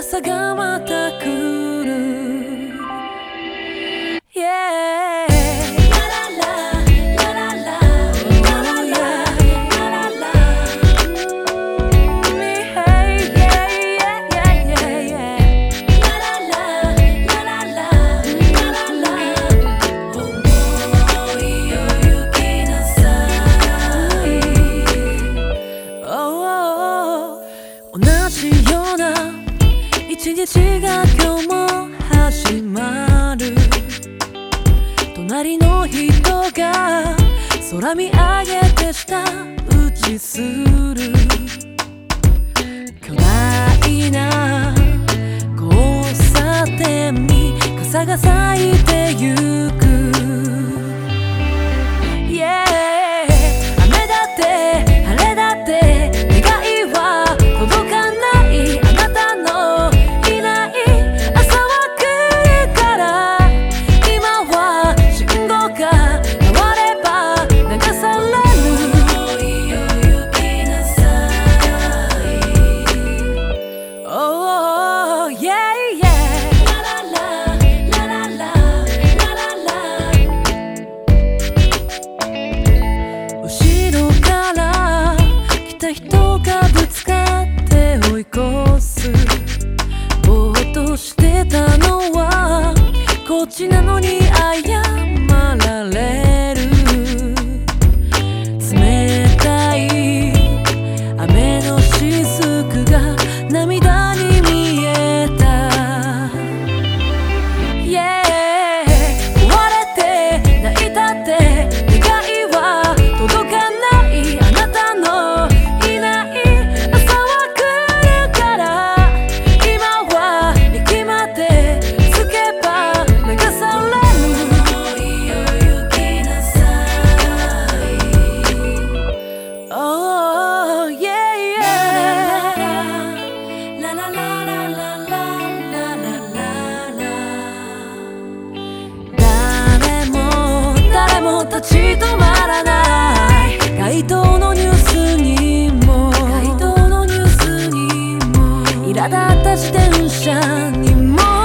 朝がまた来る。一日が今日も始まる隣の人が空見上げてした打ちする巨大な交差点に傘が咲いてゆく。立ち止まらない。街頭のニュースにも。街頭のニュースにも。苛立った自転車にも。